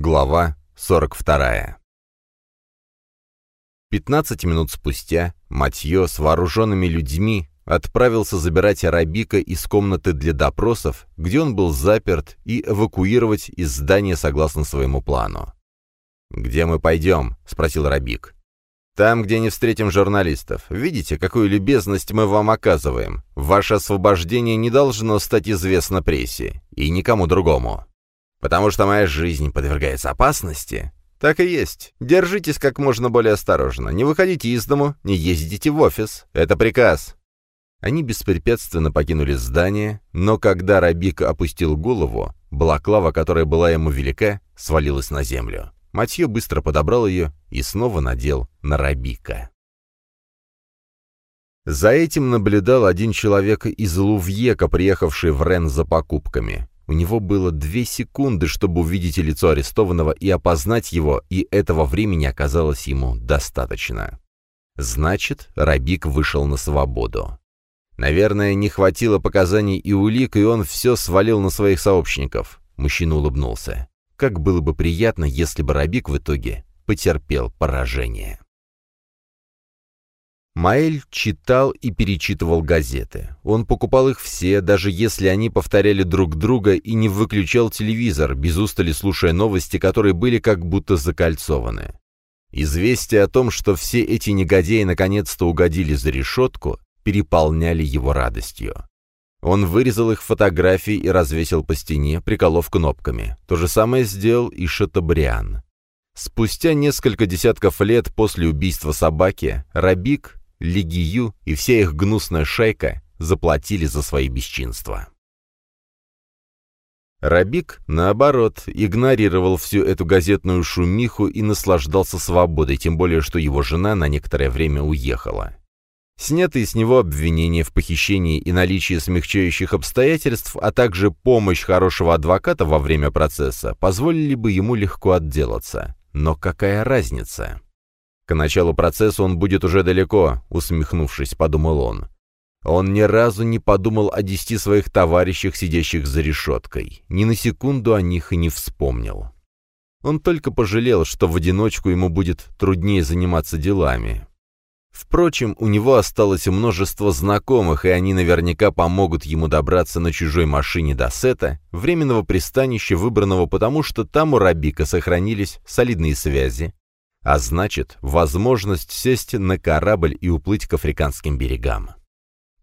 Глава 42. 15 минут спустя Матье с вооруженными людьми отправился забирать Арабика из комнаты для допросов, где он был заперт, и эвакуировать из здания согласно своему плану. «Где мы пойдем?» — спросил Арабик. «Там, где не встретим журналистов. Видите, какую любезность мы вам оказываем. Ваше освобождение не должно стать известно прессе. И никому другому». «Потому что моя жизнь подвергается опасности?» «Так и есть. Держитесь как можно более осторожно. Не выходите из дому, не ездите в офис. Это приказ». Они беспрепятственно покинули здание, но когда Рабик опустил голову, балаклава, которая была ему велика, свалилась на землю. Матье быстро подобрал ее и снова надел на Рабика. За этим наблюдал один человек из Лувьека, приехавший в Рен за покупками. У него было две секунды, чтобы увидеть лицо арестованного и опознать его, и этого времени оказалось ему достаточно. Значит, Рабик вышел на свободу. Наверное, не хватило показаний и улик, и он все свалил на своих сообщников. Мужчина улыбнулся. Как было бы приятно, если бы Рабик в итоге потерпел поражение. Маэль читал и перечитывал газеты. Он покупал их все, даже если они повторяли друг друга, и не выключал телевизор, без устали слушая новости, которые были как будто закольцованы. Известие о том, что все эти негодяи наконец-то угодили за решетку, переполняли его радостью. Он вырезал их фотографии и развесил по стене, приколов кнопками. То же самое сделал и Шатабриан. Спустя несколько десятков лет после убийства собаки, Рабик Легию и вся их гнусная шайка заплатили за свои бесчинства. Рабик, наоборот, игнорировал всю эту газетную шумиху и наслаждался свободой, тем более, что его жена на некоторое время уехала. Снятые с него обвинения в похищении и наличии смягчающих обстоятельств, а также помощь хорошего адвоката во время процесса, позволили бы ему легко отделаться. Но какая разница? К началу процесса он будет уже далеко, усмехнувшись, подумал он. Он ни разу не подумал о десяти своих товарищах, сидящих за решеткой. Ни на секунду о них и не вспомнил. Он только пожалел, что в одиночку ему будет труднее заниматься делами. Впрочем, у него осталось множество знакомых, и они наверняка помогут ему добраться на чужой машине до Сета, временного пристанища, выбранного потому, что там у Рабика сохранились солидные связи, а значит, возможность сесть на корабль и уплыть к африканским берегам.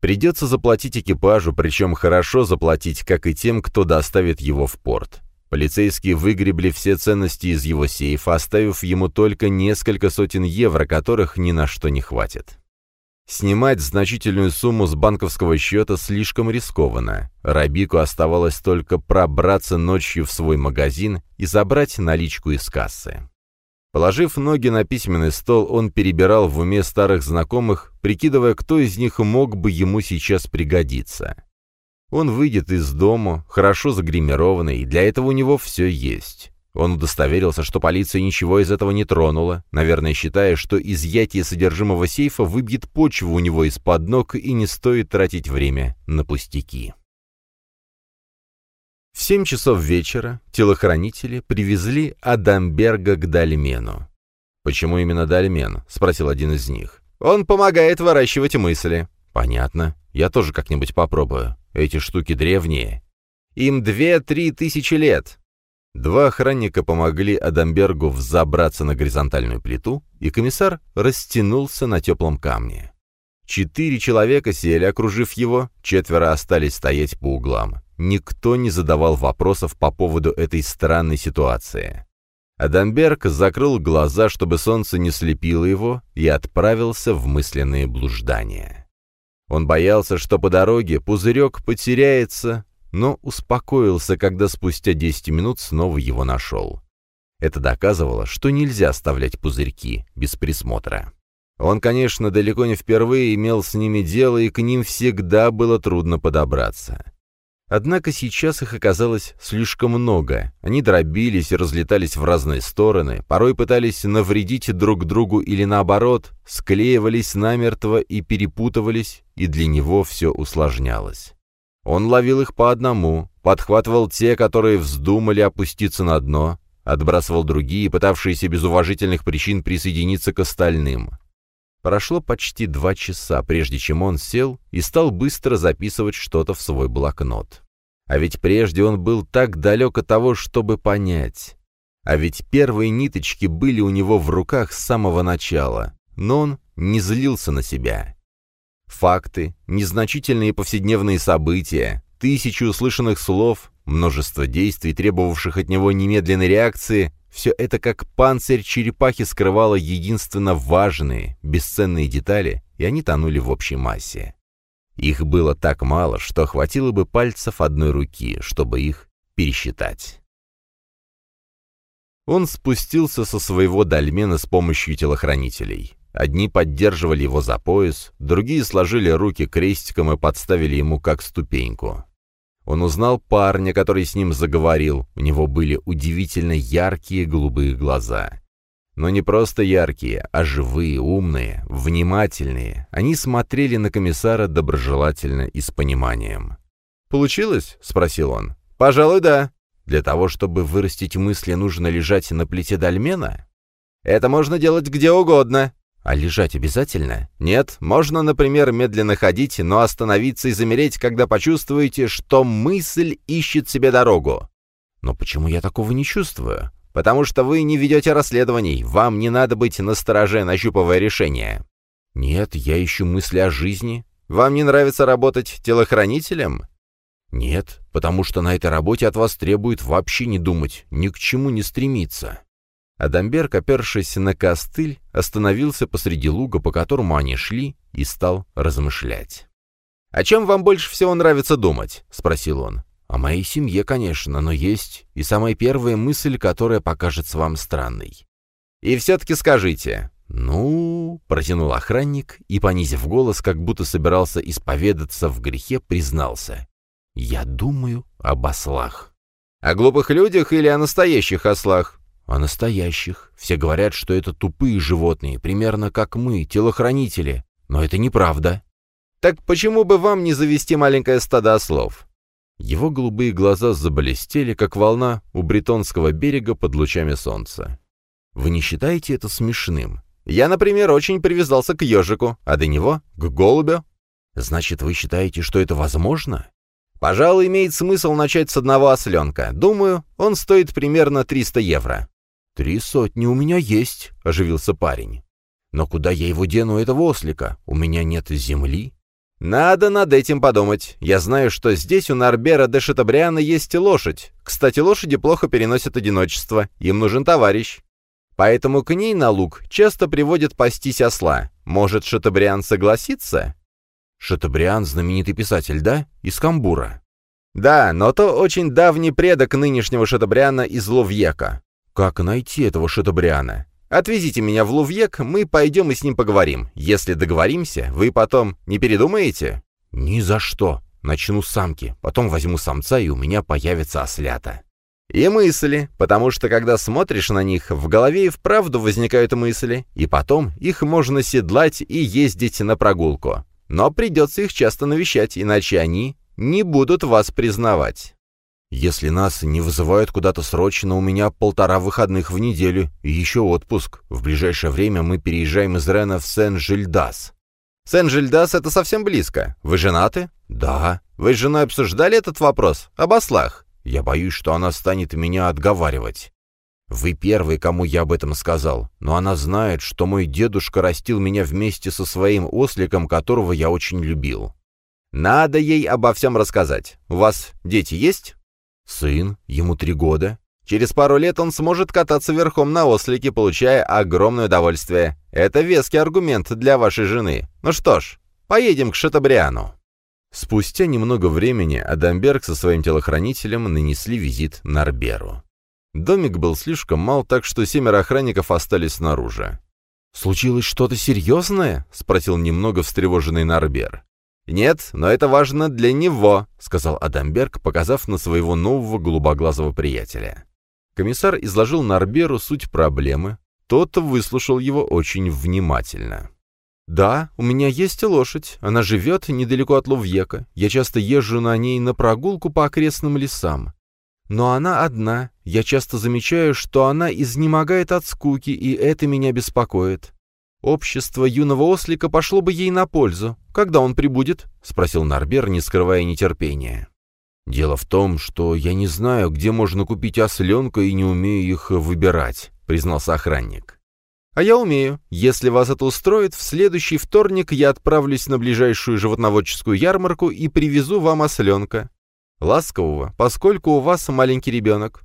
Придется заплатить экипажу, причем хорошо заплатить, как и тем, кто доставит его в порт. Полицейские выгребли все ценности из его сейфа, оставив ему только несколько сотен евро, которых ни на что не хватит. Снимать значительную сумму с банковского счета слишком рискованно. Рабику оставалось только пробраться ночью в свой магазин и забрать наличку из кассы. Положив ноги на письменный стол, он перебирал в уме старых знакомых, прикидывая, кто из них мог бы ему сейчас пригодиться. Он выйдет из дома, хорошо загримированный, и для этого у него все есть. Он удостоверился, что полиция ничего из этого не тронула, наверное, считая, что изъятие содержимого сейфа выбьет почву у него из-под ног и не стоит тратить время на пустяки. В семь часов вечера телохранители привезли Адамберга к Дальмену. «Почему именно Дальмен?» — спросил один из них. «Он помогает выращивать мысли». «Понятно. Я тоже как-нибудь попробую. Эти штуки древние. Им две-три тысячи лет». Два охранника помогли Адамбергу взобраться на горизонтальную плиту, и комиссар растянулся на теплом камне. Четыре человека сели, окружив его, четверо остались стоять по углам. Никто не задавал вопросов по поводу этой странной ситуации. Адамберг закрыл глаза, чтобы солнце не слепило его, и отправился в мысленные блуждания. Он боялся, что по дороге пузырек потеряется, но успокоился, когда спустя 10 минут снова его нашел. Это доказывало, что нельзя оставлять пузырьки без присмотра. Он, конечно, далеко не впервые имел с ними дело, и к ним всегда было трудно подобраться. Однако сейчас их оказалось слишком много. Они дробились и разлетались в разные стороны, порой пытались навредить друг другу или наоборот, склеивались намертво и перепутывались, и для него все усложнялось. Он ловил их по одному, подхватывал те, которые вздумали опуститься на дно, отбрасывал другие, пытавшиеся без уважительных причин присоединиться к остальным. Прошло почти два часа, прежде чем он сел и стал быстро записывать что-то в свой блокнот. А ведь прежде он был так далек от того, чтобы понять. А ведь первые ниточки были у него в руках с самого начала, но он не злился на себя. Факты, незначительные повседневные события, тысячи услышанных слов, множество действий, требовавших от него немедленной реакции, все это как панцирь черепахи скрывало единственно важные, бесценные детали, и они тонули в общей массе. Их было так мало, что хватило бы пальцев одной руки, чтобы их пересчитать. Он спустился со своего дольмена с помощью телохранителей. Одни поддерживали его за пояс, другие сложили руки крестиком и подставили ему как ступеньку. Он узнал парня, который с ним заговорил. У него были удивительно яркие голубые глаза. Но не просто яркие, а живые, умные, внимательные. Они смотрели на комиссара доброжелательно и с пониманием. «Получилось?» — спросил он. «Пожалуй, да. Для того, чтобы вырастить мысли, нужно лежать на плите дольмена? Это можно делать где угодно. А лежать обязательно? Нет, можно, например, медленно ходить, но остановиться и замереть, когда почувствуете, что мысль ищет себе дорогу. Но почему я такого не чувствую? Потому что вы не ведете расследований, вам не надо быть настороже, нащупывая решение. Нет, я ищу мысли о жизни. Вам не нравится работать телохранителем? Нет, потому что на этой работе от вас требует вообще не думать, ни к чему не стремиться. Адамберг, опершись на костыль, остановился посреди луга, по которому они шли, и стал размышлять. «О чем вам больше всего нравится думать?» — спросил он. «О моей семье, конечно, но есть и самая первая мысль, которая покажется вам странной. И все-таки скажите». «Ну...» — протянул охранник и, понизив голос, как будто собирался исповедаться в грехе, признался. «Я думаю об ослах». «О глупых людях или о настоящих ослах?» А настоящих. Все говорят, что это тупые животные, примерно как мы, телохранители. Но это неправда. Так почему бы вам не завести маленькое стадо ослов? Его голубые глаза заблестели, как волна у бретонского берега под лучами солнца. Вы не считаете это смешным? Я, например, очень привязался к ежику, а до него — к голубю. Значит, вы считаете, что это возможно? Пожалуй, имеет смысл начать с одного осленка. Думаю, он стоит примерно 300 евро. «Три сотни у меня есть», — оживился парень. «Но куда я его дену, этого ослика? У меня нет земли». «Надо над этим подумать. Я знаю, что здесь у Нарбера де Шатабриана есть лошадь. Кстати, лошади плохо переносят одиночество. Им нужен товарищ. Поэтому к ней на луг часто приводят пастись осла. Может, Шатабриан согласится?» «Шатабриан — знаменитый писатель, да? Из Камбура». «Да, но то очень давний предок нынешнего Шатабриана из Ловьека. «Как найти этого Шатабриана?» «Отвезите меня в Лувьек, мы пойдем и с ним поговорим. Если договоримся, вы потом не передумаете?» «Ни за что. Начну с самки, потом возьму самца, и у меня появится ослята». И мысли, потому что когда смотришь на них, в голове и вправду возникают мысли, и потом их можно седлать и ездить на прогулку. Но придется их часто навещать, иначе они не будут вас признавать. Если нас не вызывают куда-то срочно, у меня полтора выходных в неделю и еще отпуск. В ближайшее время мы переезжаем из Рена в Сен-Жильдас. Сен-Жильдас — это совсем близко. Вы женаты? Да. Вы с женой обсуждали этот вопрос? Об ослах? Я боюсь, что она станет меня отговаривать. Вы первый, кому я об этом сказал, но она знает, что мой дедушка растил меня вместе со своим осликом, которого я очень любил. Надо ей обо всем рассказать. У вас дети есть? Сын, ему три года. Через пару лет он сможет кататься верхом на ослике, получая огромное удовольствие. Это веский аргумент для вашей жены. Ну что ж, поедем к Шатабриану». Спустя немного времени Адамберг со своим телохранителем нанесли визит Нарберу. Домик был слишком мал, так что семеро охранников остались снаружи. «Случилось что-то серьезное?» — спросил немного встревоженный Нарбер. «Нет, но это важно для него», — сказал Адамберг, показав на своего нового голубоглазого приятеля. Комиссар изложил Нарберу суть проблемы. Тот выслушал его очень внимательно. «Да, у меня есть лошадь. Она живет недалеко от Лувьека. Я часто езжу на ней на прогулку по окрестным лесам. Но она одна. Я часто замечаю, что она изнемогает от скуки, и это меня беспокоит. Общество юного ослика пошло бы ей на пользу. Когда он прибудет?» — спросил Нарбер, не скрывая нетерпения. «Дело в том, что я не знаю, где можно купить осленка и не умею их выбирать», — признался охранник. «А я умею. Если вас это устроит, в следующий вторник я отправлюсь на ближайшую животноводческую ярмарку и привезу вам осленка. Ласкового, поскольку у вас маленький ребенок».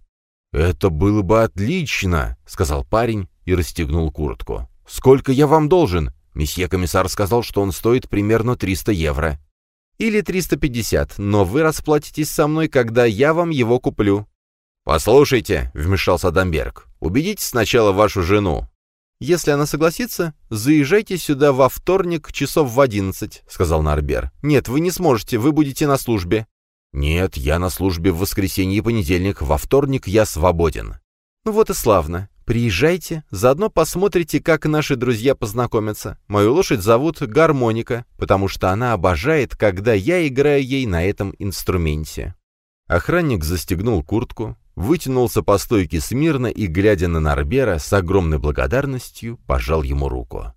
«Это было бы отлично», — сказал парень и расстегнул куртку. «Сколько я вам должен?» Месье комиссар сказал, что он стоит примерно 300 евро. «Или 350, но вы расплатитесь со мной, когда я вам его куплю». «Послушайте», — вмешался Дамберг, — «убедите сначала вашу жену». «Если она согласится, заезжайте сюда во вторник часов в одиннадцать», — сказал Нарбер. «Нет, вы не сможете, вы будете на службе». «Нет, я на службе в воскресенье и понедельник, во вторник я свободен». «Ну вот и славно. Приезжайте, заодно посмотрите, как наши друзья познакомятся. Мою лошадь зовут Гармоника, потому что она обожает, когда я играю ей на этом инструменте». Охранник застегнул куртку, вытянулся по стойке смирно и, глядя на Нарбера, с огромной благодарностью пожал ему руку.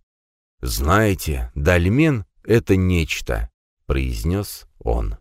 «Знаете, дольмен — это нечто», — произнес он.